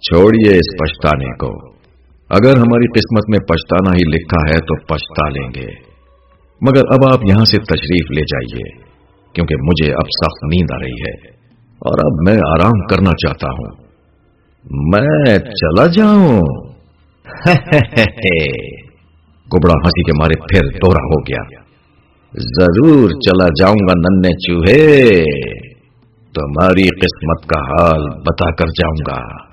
چھوڑیے اس پچھتانے کو۔ اگر ہماری قسمت میں پچھتانا ہی لکھا ہے تو پچھتا لیں گے۔ مگر اب آپ یہاں سے تشریف لے جائیے، کیونکہ مجھے اب سخت نیند آ رہی ہے۔ اور اب میں آرام کرنا چاہتا ہوں۔ میں چلا جاؤں۔ گبڑا ہنسی کے مارے پھر دوہرا ہو گیا۔ ضرور چلا جاؤں گا ننے چوہے۔ تمہاری قسمت کا حال بتا کر جاؤں گا۔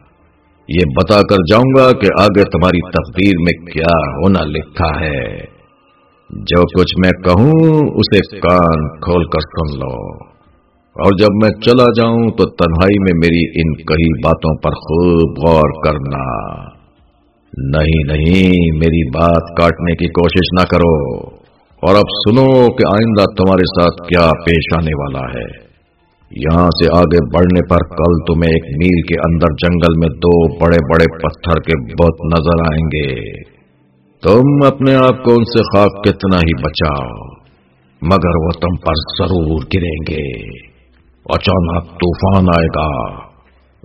یہ بتا کر جاؤں گا کہ آگے تمہاری تقدیر میں کیا ہونا لکھا ہے۔ جو کچھ میں کہوں، اسے کان کھول کر سن لو۔ اور جب میں چلا جاؤں تو تنہائی میں میری ان کئی باتوں پر خوب غور کرنا۔ نہیں نہیں، میری بات کاٹنے کی کوشش نہ کرو۔ اور اب سنو کہ آئندہ تمہارے ساتھ کیا پیش آنے والا ہے۔ یہاں سے آگے بڑھنے پر کل تمہیں ایک میل کے اندر جنگل میں دو بڑے بڑے پتھر کے بت نظر آئیں گے۔ تم اپنے آپ کو ان سے خواب کتنا ہی بچاؤ، مگر وہ تم پر ضرور گریں گے۔ اچانک طوفان آئے گا۔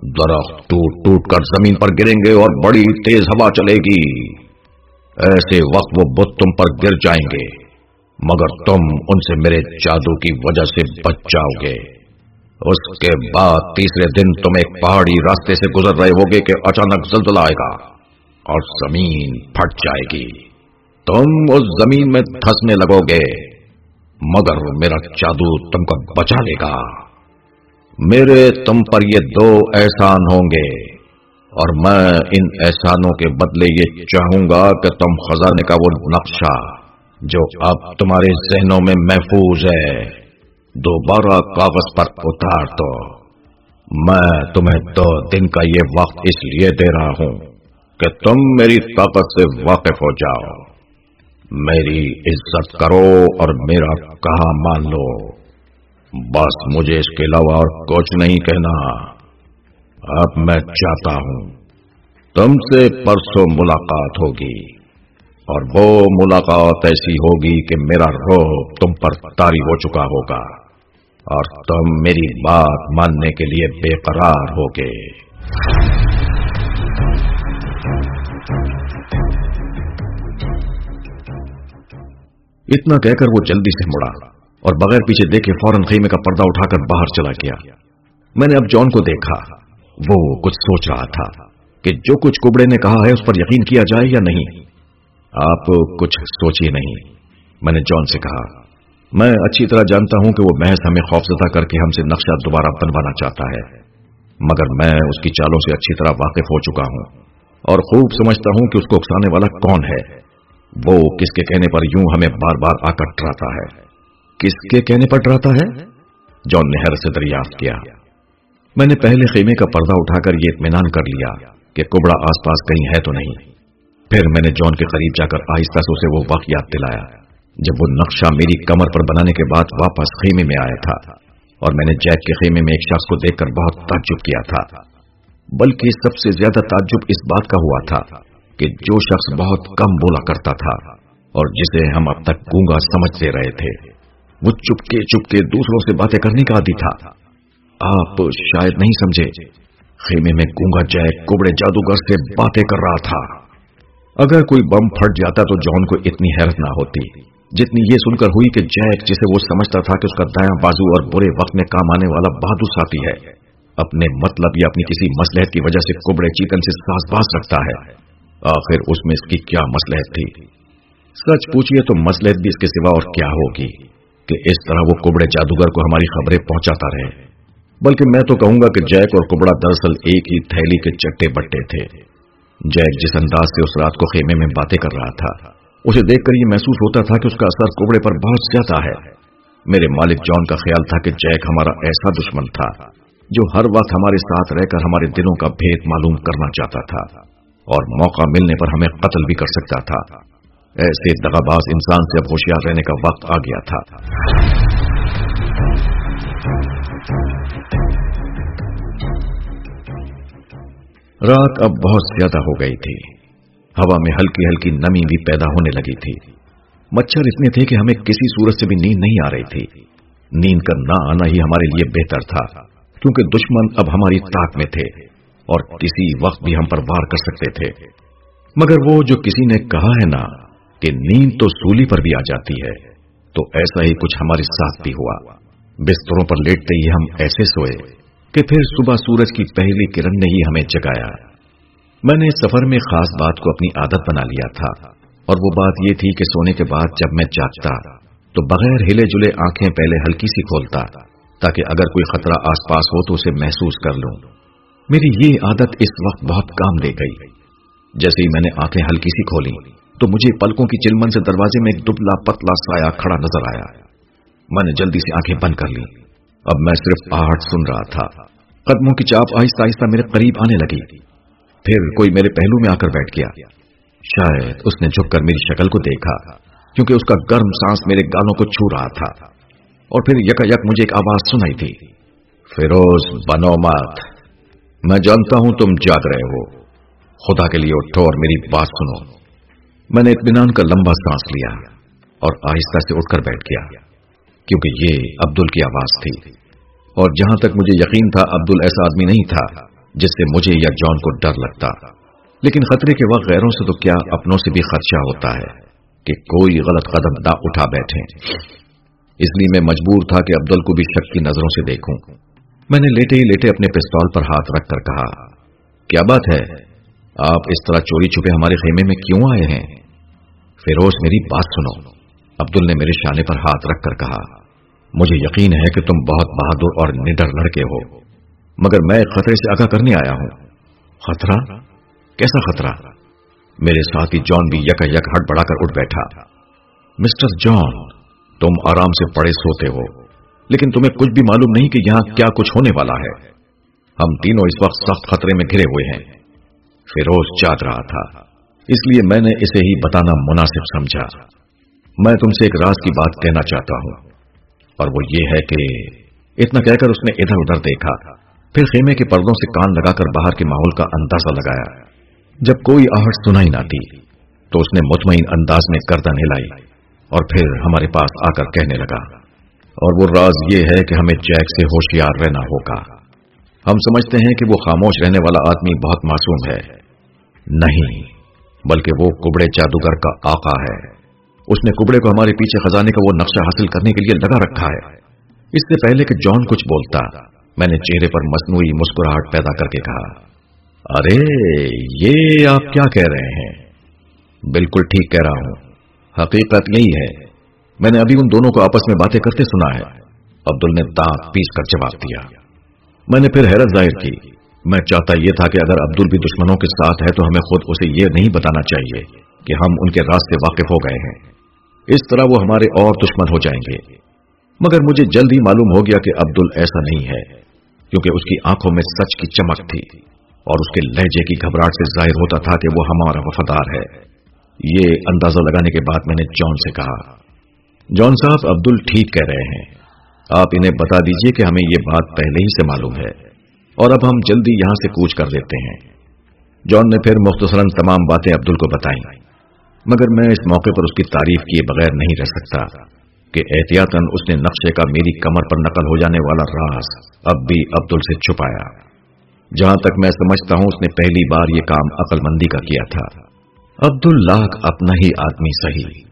درخت ٹوٹ ٹوٹ کر زمین پر گریں گے اور بڑی تیز ہوا چلے گی۔ ایسے وقت وہ بت تم پر گر جائیں گے، مگر تم ان سے میرے جادو کی وجہ سے بچ جاؤ گے۔ اس کے بعد تیسرے دن تم ایک پہاڑی راستے سے گزر رہے ہوگے کہ اچانک زلزلہ آئے گا اور زمین پھٹ جائے گی۔ تم اس زمین میں دھسنے لگو گے، مگر میرا جادو تم کو بچا لے گا۔ میرے تم پر یہ دو احسان ہوں گے، اور میں ان احسانوں کے بدلے یہ چاہوں گا کہ تم خزانے کا وہ نقشہ جو اب تمہارے ذہنوں میں محفوظ ہے۔ دوبارہ کاغذ پر اتار دو۔ میں تمہیں دو دن کا یہ وقت اس لیے دے رہا ہوں کہ تم میری طاقت سے واقف ہو جاؤ۔ میری عزت کرو اور میرا کہا مان لو۔ بس مجھے اس کے علاوہ اور کچھ نہیں کہنا۔ اب میں چاہتا ہوں۔ تم سے پرسوں ملاقات ہوگی اور وہ ملاقات ایسی ہوگی کہ میرا روح تم پر تاری ہو چکا ہوگا۔ اور تم میری بات ماننے کے لیے بے قرار ہو گئے اتنا کہہ کر وہ جلدی سے مڑا اور بغیر پیچھے دیکھے فوراً خیمے کا پردہ اٹھا کر باہر چلا گیا۔ میں نے اب جان کو دیکھا، وہ کچھ سوچ رہا تھا کہ جو کچھ کبڑے نے کہا ہے اس پر یقین کیا جائے یا نہیں۔ آپ کچھ سوچیے نہیں، میں نے جان سے کہا۔ میں اچھی طرح جانتا ہوں کہ وہ محض ہمیں خوفزدہ کر کے ہم سے نقشہ دوبارہ بنوانا چاہتا ہے۔ مگر میں اس کی چالوں سے اچھی طرح واقف ہو چکا ہوں اور خوب سمجھتا ہوں کہ اس کو اکسانے والا کون ہے۔ وہ کس کے کہنے پر یوں ہمیں بار بار آ کر ڈراتا ہے۔ کس کے کہنے پر ڈراتا ہے؟ جون نے حیرت سے دریافت کیا۔ میں نے پہلے خیمے کا پردہ اٹھا کر یہ اطمینان کر لیا کہ کبڑا آس پاس کہیں ہے تو نہیں۔ پھر میں نے جون کے قریب جا کر آہستہ سے اسے وہ واقعات دلایا۔ جب وہ نقشہ میری کمر پر بنانے کے بعد واپس خیمے میں آیا تھا اور میں نے جیک کے خیمے میں ایک شخص کو دیکھ کر بہت تعجب کیا تھا۔ بلکہ سب سے زیادہ تعجب اس بات کا ہوا تھا کہ جو شخص بہت کم بولا کرتا تھا اور جسے ہم اب تک گونگا سمجھتے رہے تھے۔ وہ چپکے چپکے دوسروں سے باتیں کرنے کا عادی تھا۔ آپ شاید نہیں سمجھے، خیمے میں گونگا جیک کبڑے جادوگر سے باتیں کر رہا تھا۔ اگر کوئی بم پھٹ جاتا تو جان کو اتنی حیرت نہ ہوتی۔ جتنی یہ سن کر ہوئی کہ جیک جسے وہ سمجھتا تھا کہ اس کا دایاں بازو اور برے وقت میں کام آنے والا بہادر ساتھی ہے، اپنے مطلب یا اپنی کسی مسلحت کی وجہ سے کبڑے چیتن سے ساس باز رکھتا ہے۔ آخر اس میں اس کی کیا مسلحت تھی؟ سچ پوچھئے تو مسلحت بھی اس کے سوا اور کیا ہوگی کہ اس طرح وہ کبڑے جادوگر کو ہماری خبریں پہنچاتا رہے۔ بلکہ میں تو کہوں گا کہ جیک اور کبڑا دراصل ایک ہی تھیلی کے چٹے بٹے تھے۔ جیک جس انداز سے اس رات کو خیمے میں باتیں کر رہا تھا اسے دیکھ کر یہ محسوس ہوتا تھا کہ اس کا اثر کوبڑے پر بہت زیادہ ہے۔ میرے مالک جان کا خیال تھا کہ جیک ہمارا ایسا دشمن تھا، جو ہر وقت ہمارے ساتھ رہ کر ہمارے دلوں کا بھید معلوم کرنا چاہتا تھا اور موقع ملنے پر ہمیں قتل بھی کر سکتا تھا۔ ایسے دغاباز انسان سے اب ہوشیار رہنے کا وقت آ گیا تھا۔ رات اب بہت زیادہ ہو گئی تھی۔ ہوا میں ہلکی ہلکی نمی بھی پیدا ہونے لگی تھی۔ مچھر اتنے تھے کہ ہمیں کسی صورت سے بھی نیند نہیں آ رہی تھی۔ نیند کا نہ آنا ہی ہمارے لیے بہتر تھا، کیونکہ دشمن اب ہماری طاق میں تھے اور کسی وقت بھی ہم پر وار کر سکتے تھے۔ مگر وہ جو کسی نے کہا ہے نا کہ نیند تو سولی پر بھی آ جاتی ہے، تو ایسا ہی کچھ ہمارے ساتھ بھی ہوا۔ بستروں پر لیٹتے ہی ہم ایسے سوئے کہ پھر صبح سورج کی پہلی کرن نے ہی ہمیں جگایا۔ میں نے سفر میں خاص بات کو اپنی عادت بنا لیا تھا، اور وہ بات یہ تھی کہ سونے کے بعد جب میں جاگتا، تو بغیر ہلے جلے آنکھیں پہلے ہلکی سی کھولتا، تاکہ اگر کوئی خطرہ آس پاس ہو تو اسے محسوس کر لوں۔ میری یہ عادت اس وقت بہت کام دے گئی۔ جیسے ہی میں نے آنکھیں ہلکی سی کھولی تو مجھے پلکوں کی چلمن سے دروازے میں ایک دبلا پتلا سایہ کھڑا نظر آیا۔ میں نے جلدی سے آنکھیں بند کر لی اب میں صرف آہٹ سن رہا تھا۔ قدموں کی چاپ آہستہ آہستہ میرے قریب آنے لگی۔ پھر کوئی میرے پہلو میں آ کر بیٹھ گیا۔ شاید اس نے جھک کر میری شکل کو دیکھا، کیونکہ اس کا گرم سانس میرے گالوں کو چھو رہا تھا۔ اور پھر یکا یک مجھے ایک آواز سنائی تھی۔ فیروز بنو مات، میں جانتا ہوں تم جاگ رہے ہو۔ خدا کے لیے اٹھو اور میری بات سنو۔ میں نے اطمینان کا لمبا سانس لیا اور آہستہ سے اٹھ کر بیٹھ گیا، کیونکہ یہ عبدل کی آواز تھی۔ اور جہاں تک مجھے یقین تھا، عبدل ایسا آدمی نہیں تھا۔ جس سے مجھے یا جان کو ڈر لگتا۔ لیکن خطرے کے وقت غیروں سے تو کیا اپنوں سے بھی خدشہ ہوتا ہے کہ کوئی غلط قدم نہ اٹھا بیٹھے اس لیے میں مجبور تھا کہ عبدل کو بھی شک کی نظروں سے دیکھوں۔ میں نے لیٹے ہی لیٹے اپنے پستول پر ہاتھ رکھ کر کہا، کیا بات ہے؟ آپ اس طرح چوری چھپے ہمارے خیمے میں کیوں آئے ہیں؟ فیروز، میری بات سنو۔ عبدل نے میرے شانے پر ہاتھ رکھ کر کہا، مجھے یقین ہے کہ تم بہت بہادر اور نڈر لڑکے ہو۔ مگر میں خطرے سے آگاہ کرنے آیا ہوں۔ خطرہ؟ کیسا خطرہ؟ میرے ساتھی جان بھی یک یک ہٹ بڑھا کر اٹھ بیٹھا۔ مسٹر جان، تم آرام سے پڑے سوتے ہو، لیکن تمہیں کچھ بھی معلوم نہیں کہ یہاں کیا کچھ ہونے والا ہے۔ ہم تینوں اس وقت سخت خطرے میں گھرے ہوئے ہیں۔ فیروز چاہ رہا تھا، اس لیے میں نے اسے ہی بتانا مناسب سمجھا۔ میں تم سے ایک راز کی بات کہنا چاہتا ہوں، اور وہ یہ ہے کہ اتنا کہہ کر اس نے ادھر ادھر دیکھا۔ پھر خیمے کے پردوں سے کان لگا کر باہر کے ماحول کا اندازہ لگایا۔ جب کوئی آہٹ سنائی نہ تھی تو اس نے مطمئن انداز میں گردن ہلائی اور پھر ہمارے پاس آ کر کہنے لگا، اور وہ راز یہ ہے کہ ہمیں جیک سے ہوشیار رہنا ہوگا۔ ہم سمجھتے ہیں کہ وہ خاموش رہنے والا آدمی بہت معصوم ہے۔ نہیں، بلکہ وہ کبڑے جادوگر کا آقا ہے۔ اس نے کبڑے کو ہمارے پیچھے خزانے کا وہ نقشہ حاصل کرنے کے لیے لگا رکھا ہے۔ اس سے پہلے کہ جان کچھ بولتا میں نے چہرے پر مصنوعی مسکراہٹ پیدا کر کے کہا، ارے، یہ آپ کیا کہہ رہے ہیں؟ بالکل ٹھیک کہہ رہا ہوں۔ حقیقت یہی ہے۔ میں نے ابھی ان دونوں کو آپس میں باتیں کرتے سنا ہے۔ عبدل نے دانت پیس کر جواب دیا۔ میں نے پھر حیرت ظاہر کی۔ میں چاہتا یہ تھا کہ اگر عبدل بھی دشمنوں کے ساتھ ہے تو ہمیں خود اسے یہ نہیں بتانا چاہیے کہ ہم ان کے راستے واقف ہو گئے ہیں۔ اس طرح وہ ہمارے اور دشمن ہو جائیں گے۔ مگر مجھے جلد ہی معلوم ہو گیا کہ عبدل ایسا نہیں ہے، کیونکہ اس کی آنکھوں میں سچ کی چمک تھی اور اس کے لہجے کی گھبراہٹ سے ظاہر ہوتا تھا کہ وہ ہمارا وفادار ہے۔ یہ اندازہ لگانے کے بعد میں نے جان سے کہا، جان صاحب، عبدل ٹھیک کہہ رہے ہیں۔ آپ انہیں بتا دیجیے کہ ہمیں یہ بات پہلے ہی سے معلوم ہے۔ اور اب ہم جلدی یہاں سے کوچ کر دیتے ہیں۔ جان نے پھر مختصراً تمام باتیں عبدل کو بتائیں۔ مگر میں اس موقع پر اس کی تعریف کیے بغیر نہیں رہ سکتا۔ کہ احتیاطاً اس نے نقشے کا میری کمر پر نقل ہو جانے والا راز اب بھی عبدل سے چھپایا۔ جہاں تک میں سمجھتا ہوں، اس نے پہلی بار یہ کام عقل مندی کا کیا تھا۔ عبد اللاق اپنا ہی آدمی صحیح،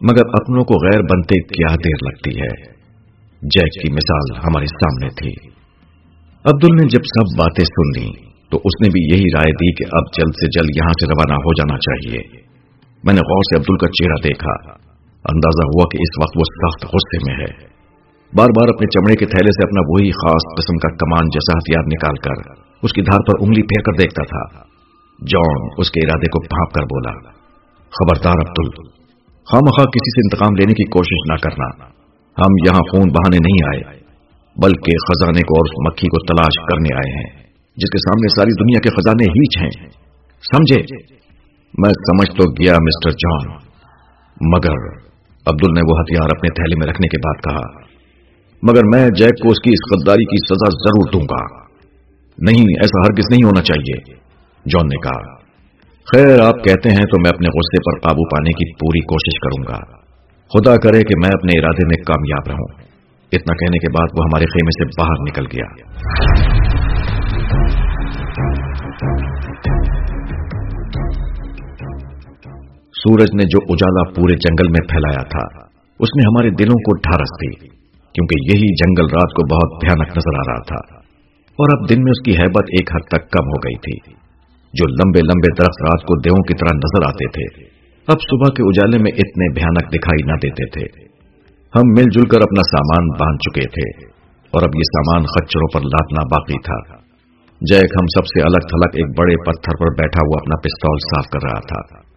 مگر اپنوں کو غیر بنتے کیا دیر لگتی ہے۔ جیک کی مثال ہمارے سامنے تھی۔ عبدل نے جب سب باتیں سن لی تو اس نے بھی یہی رائے دی کہ اب جلد سے جلد یہاں سے روانہ ہو جانا چاہیے۔ میں نے غور سے عبدل کا چہرہ دیکھا۔ اندازہ ہوا کہ اس وقت وہ سخت غصے میں ہے۔ بار بار اپنے چمڑے کے تھیلے سے اپنا وہی خاص قسم کا کمان جیسا ہتھیار نکال کر اس کی دھار پر انگلی پھیر کر دیکھتا تھا۔ جان اس کے ارادے کو بھانپ کر بولا۔ خبردار عبدل خام خواہ کسی سے انتقام لینے کی کوشش نہ کرنا۔ ہم یہاں خون بہانے نہیں آئے، بلکہ خزانے کو اور اس مکھی کو تلاش کرنے آئے ہیں، جس کے سامنے ساری دنیا کے خزانے ہیچ ہیں۔ سمجھے؟ میں سمجھ تو گیا، مسٹر جان، مگر عبدل نے وہ ہتھیار اپنے تھیلے میں رکھنے کے بعد کہا، مگر میں جیک کو اس کی اس غداری کی سزا ضرور دوں گا۔ نہیں، ایسا ہرگز نہیں ہونا چاہیے۔ جان نے کہا، خیر، آپ کہتے ہیں تو میں اپنے غصے پر قابو پانے کی پوری کوشش کروں گا۔ خدا کرے کہ میں اپنے ارادے میں کامیاب رہوں۔ اتنا کہنے کے بعد وہ ہمارے خیمے سے باہر نکل گیا۔ سورج نے جو اجالا پورے جنگل میں پھیلایا تھا، اس نے ہمارے دلوں کو ڈھارس دی، کیونکہ یہی جنگل رات کو بہت بھیانک نظر آ رہا تھا۔ اور اب دن میں اس کی حیبت ایک حد تک کم ہو گئی تھی، جو لمبے لمبے درخت رات کو دیووں کی طرح نظر آتے تھے۔ اب صبح کے اجالے میں اتنے بھیانک دکھائی نہ دیتے تھے۔ ہم مل جل کر اپنا سامان باندھ چکے تھے، اور اب یہ سامان خچروں پر لاتنا باقی تھا۔ جیک ہم سب سے الگ تھلگ ایک بڑے پتھر پر بیٹھا ہوا اپنا پستول صاف کر رہا تھا۔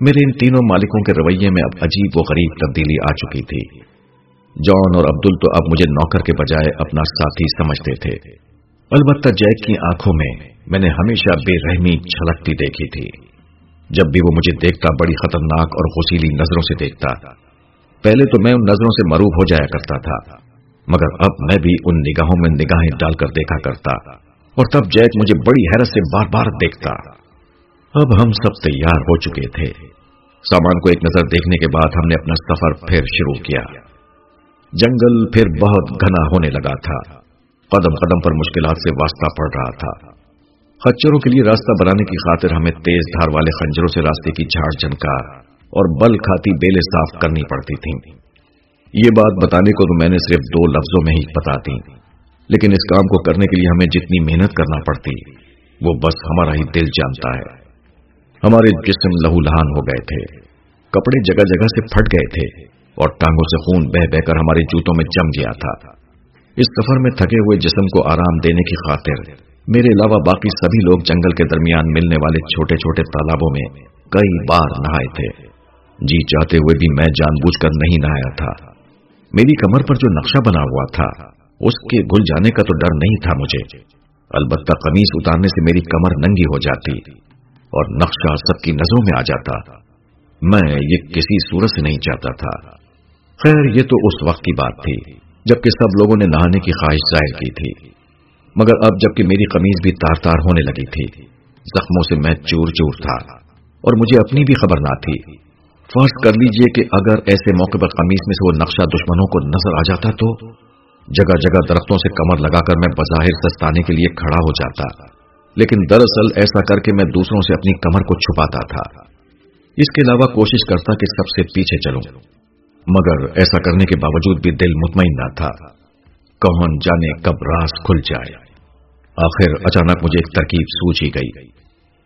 میرے ان تینوں مالکوں کے رویے میں اب عجیب و غریب تبدیلی آ چکی تھی۔ جان اور عبدل تو اب مجھے نوکر کے بجائے اپنا ساتھی سمجھتے تھے۔ البتہ جیک کی آنکھوں میں میں نے ہمیشہ بے رحمی چھلکتی دیکھی تھی۔ جب بھی وہ مجھے دیکھتا بڑی خطرناک اور غسیلی نظروں سے دیکھتا۔ پہلے تو میں ان نظروں سے مروب ہو جایا کرتا تھا، مگر اب میں بھی ان نگاہوں میں نگاہیں ڈال کر دیکھا کرتا۔ اور تب جیک مجھے بڑی حیرت سے بار بار دیکھتا۔ اب ہم سب تیار ہو چکے تھے۔ سامان کو ایک نظر دیکھنے کے بعد ہم نے اپنا سفر پھر شروع کیا۔ جنگل پھر بہت گھنا ہونے لگا تھا۔ قدم قدم پر مشکلات سے واسطہ پڑ رہا تھا۔ خچروں کے لیے راستہ بنانے کی خاطر ہمیں تیز دھار والے خنجروں سے راستے کی جھاڑ جھنکا اور بل کھاتی بیلے صاف کرنی پڑتی تھیں۔ یہ بات بتانے کو تو میں نے صرف دو لفظوں میں ہی بتا دی۔ لیکن اس کام کو کرنے کے لیے ہمیں جتنی محنت کرنا پڑتی، وہ بس ہمارا ہی دل جانتا ہے۔ ہمارے جسم لہو لہان ہو گئے تھے۔ کپڑے جگہ جگہ سے پھٹ گئے تھے اور ٹانگوں سے خون بہ بہ کر ہمارے جوتوں میں جم گیا تھا۔ اس سفر میں تھکے ہوئے جسم کو آرام دینے کی خاطر میرے علاوہ باقی سبھی لوگ جنگل کے درمیان ملنے والے چھوٹے چھوٹے تالابوں میں کئی بار نہائے تھے۔ جی چاہتے ہوئے بھی میں جان بوجھ کر نہیں نہایا تھا۔ میری کمر پر جو نقشہ بنا ہوا تھا، اس کے گل جانے کا تو ڈر نہیں تھا مجھے۔ البتہ قمیص اتارنے سے میری کمر ننگی ہو جاتی۔ اور نقشہ سب کی نظروں میں آ جاتا۔ میں یہ کسی صورت سے نہیں چاہتا تھا۔ خیر، یہ تو اس وقت کی بات تھی جبکہ سب لوگوں نے نہانے کی خواہش ظاہر کی تھی۔ مگر اب جبکہ میری قمیض بھی تار تار ہونے لگی تھی، زخموں سے میں چور چور تھا اور مجھے اپنی بھی خبر نہ تھی۔ فرض کر لیجیے کہ اگر ایسے موقع پر قمیض میں سے وہ نقشہ دشمنوں کو نظر آ جاتا تو جگہ جگہ درختوں سے کمر لگا کر میں بظاہر سستانے کے لیے کھڑا ہو جاتا۔ لیکن دراصل ایسا کر کے میں دوسروں سے اپنی کمر کو چھپاتا تھا۔ اس کے علاوہ کوشش کرتا کہ سب سے پیچھے چلوں۔ مگر ایسا کرنے کے باوجود بھی دل مطمئن نہ تھا۔ کون جانے کب راس کھل جائے۔ آخر اچانک مجھے ایک ترکیب سوچ ہی گئی۔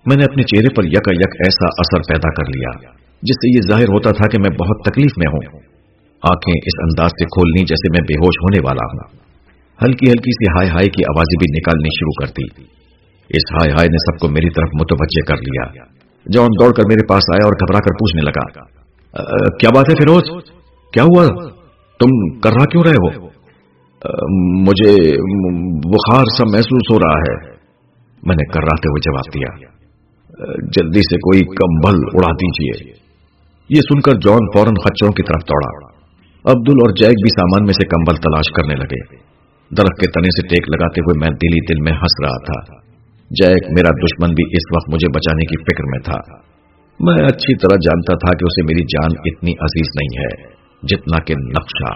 میں نے اپنے چہرے پر یک یک ایسا اثر پیدا کر لیا، جس سے یہ ظاہر ہوتا تھا کہ میں بہت تکلیف میں ہوں۔ آنکھیں اس انداز سے کھولنی جیسے میں بے ہوش ہونے والا ہوں۔ ہلکی ہلکی سی ہائے ہائے کی آوازیں بھی نکالنی شروع کر دی۔ اس ہائے ہائے نے سب کو میری طرف متوجہ کر لیا۔ جان دوڑ کر میرے پاس آیا اور گھبرا کر پوچھنے لگا کیا بات ہے فیروز؟ کیا ہوا؟ تم کر رہا کیوں رہے ہو؟ مجھے بخار سا محسوس ہو رہا ہے۔ میں نے کر رہتے ہوئے جواب دیا جلدی سے کوئی کمبل اڑا دیجیے یہ سن کر جان فوراً خچروں کی طرف دوڑا۔ عبدل اور جیک بھی سامان میں سے کمبل تلاش کرنے لگے۔ درخت کے تنے سے ٹیک لگاتے ہوئے میں دلی دل میں ہنس رہا تھا۔ جیک میرا دشمن بھی اس وقت مجھے بچانے کی فکر میں تھا۔ میں اچھی طرح جانتا تھا کہ اسے میری جان اتنی عزیز نہیں ہے جتنا کہ نقشہ۔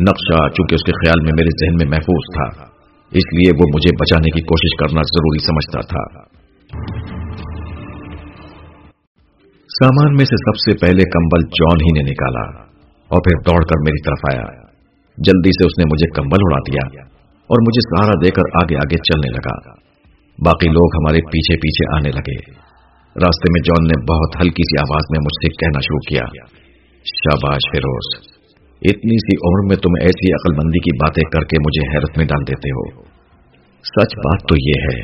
نقشہ چونکہ اس کے خیال میں میرے ذہن میں محفوظ تھا، اس لیے وہ مجھے بچانے کی کوشش کرنا ضروری سمجھتا تھا۔ سامان میں سے سب سے پہلے کمبل جان ہی نے نکالا اور پھر دوڑ کر میری طرف آیا۔ جلدی سے اس نے مجھے کمبل اڑا دیا اور مجھے سہارا دے کر آگے آگے چلنے لگا۔ باقی لوگ ہمارے پیچھے پیچھے آنے لگے۔ راستے میں جان نے بہت ہلکی سی آواز میں مجھ سے کہنا شروع کیا، شاباش فیروز، اتنی سی عمر میں تم ایسی عقل مندی کی باتیں کر کے مجھے حیرت میں ڈال دیتے ہو۔ سچ بات تو یہ ہے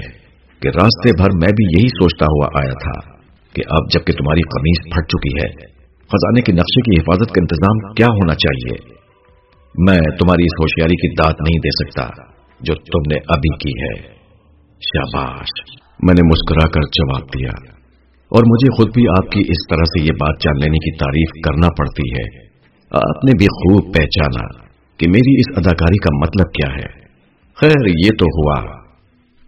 کہ راستے بھر میں بھی یہی سوچتا ہوا آیا تھا کہ اب جبکہ تمہاری قمیض پھٹ چکی ہے، خزانے کے نقشے کی حفاظت کا انتظام کیا ہونا چاہیے؟ میں تمہاری اس ہوشیاری کی داد نہیں دے سکتا جو تم نے ابھی کی ہے۔ شاباش۔ میں نے مسکرا کر جواب دیا۔ اور مجھے خود بھی آپ کی اس طرح سے یہ بات جان لینے کی تعریف کرنا پڑتی ہے۔ آپ نے بھی خوب پہچانا کہ میری اس اداکاری کا مطلب کیا ہے۔ خیر، یہ تو ہوا۔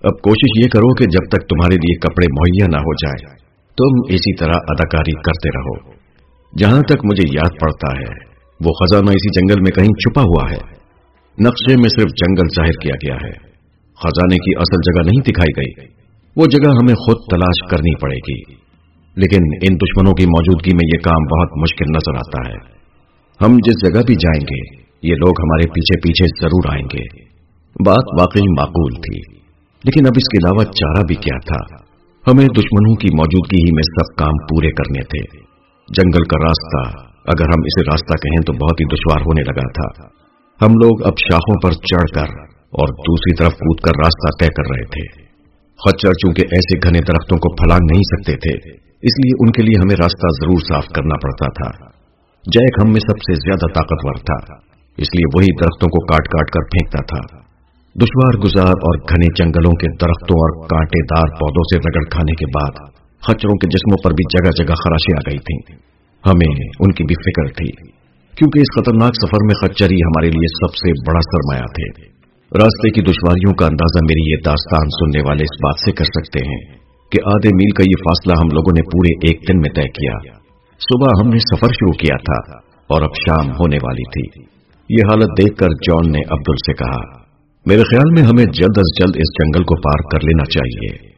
اب کوشش یہ کرو کہ جب تک تمہارے لیے کپڑے مہیا نہ ہو جائے تم اسی طرح اداکاری کرتے رہو۔ جہاں تک مجھے یاد پڑتا ہے، وہ خزانہ اسی جنگل میں کہیں چھپا ہوا ہے۔ نقشے میں صرف جنگل ظاہر کیا گیا ہے۔ خزانے کی اصل جگہ نہیں دکھائی گئی۔ وہ جگہ ہمیں خود تلاش کرنی پڑے گی۔ لیکن ان دشمنوں کی موجودگی میں یہ کام بہت مشکل نظر آتا ہے۔ ہم جس جگہ بھی جائیں گے، یہ لوگ ہمارے پیچھے پیچھے ضرور آئیں گے۔ بات واقعی معقول تھی۔ لیکن اب اس کے علاوہ چارہ بھی کیا تھا۔ ہمیں دشمنوں کی موجودگی ہی میں سب کام پورے کرنے تھے۔ جنگل کا راستہ، اگر ہم اسے راستہ کہیں تو بہت ہی دشوار ہونے لگا تھا۔ ہم لوگ اب شاخوں پر چڑھ کر اور دوسری طرف کود کر راستہ طے کر رہے تھے۔ خچر چونکہ ایسے گھنے درختوں کو پھلانگ نہیں سکتے تھے، اس لیے ان کے لیے ہمیں راستہ ضرور صاف کرنا پڑتا تھا۔ جیک ہم میں سب سے زیادہ طاقتور تھا، اس لیے وہی درختوں کو کاٹ کاٹ کر پھینکتا تھا۔ دشوار گزار اور گھنے جنگلوں کے درختوں اور کانٹے دار پودوں سے رگڑ کھانے کے بعد خچروں کے جسموں پر بھی جگہ جگہ خراشیں آ گئی تھیں۔ ہمیں ان کی بھی فکر تھی، کیونکہ اس خطرناک سفر میں خچر ہی ہمارے لیے سب سے بڑا سرمایہ تھے۔ راستے کی دشواریوں کا اندازہ میری یہ داستان سننے والے اس بات سے کر سکتے ہیں کہ آدھے میل کا یہ فاصلہ ہم لوگوں نے پورے ایک دن میں طے کیا۔ صبح ہم نے سفر شروع کیا تھا اور اب شام ہونے والی تھی۔ یہ حالت دیکھ کر جان نے عبدل سے کہا، میرے خیال میں ہمیں جلد از جلد اس جنگل کو پار کر لینا چاہیے۔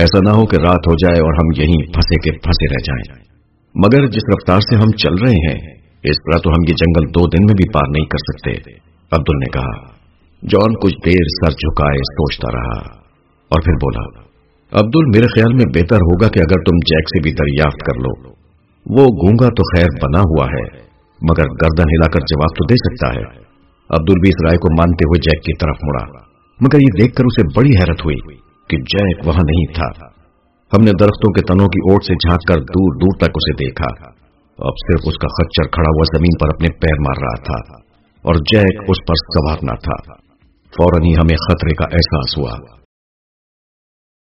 ایسا نہ ہو کہ رات ہو جائے اور ہم یہیں پھنسے کے پھنسے رہ جائیں۔ مگر جس رفتار سے ہم چل رہے ہیں، اس طرح تو ہم یہ جنگل دو دن میں بھی پار نہیں کر سکتے، عبدل نے کہا۔ جان کچھ دیر سر جھکائے سوچتا رہا اور پھر بولا، عبدل، میرے خیال میں بہتر ہوگا کہ اگر تم جیک سے بھی دریافت کر لو۔ وہ گونگا تو خیر بنا ہوا ہے، مگر گردن ہلا کر جواب تو دے سکتا ہے۔ عبدل بھی اس رائے کو مانتے ہوئے جیک کی طرف مڑا، مگر یہ دیکھ کر اسے بڑی حیرت ہوئی کہ جیک وہاں نہیں تھا۔ ہم نے درختوں کے تنوں کی اوٹ سے جھانک کر دور دور تک اسے دیکھا۔ اب صرف اس کا خچر کھڑا ہوا زمین پر اپنے پیر مار رہا تھا اور جیک اس پر سوارنا تھا۔ فوراً ہی ہمیں خطرے کا احساس ہوا۔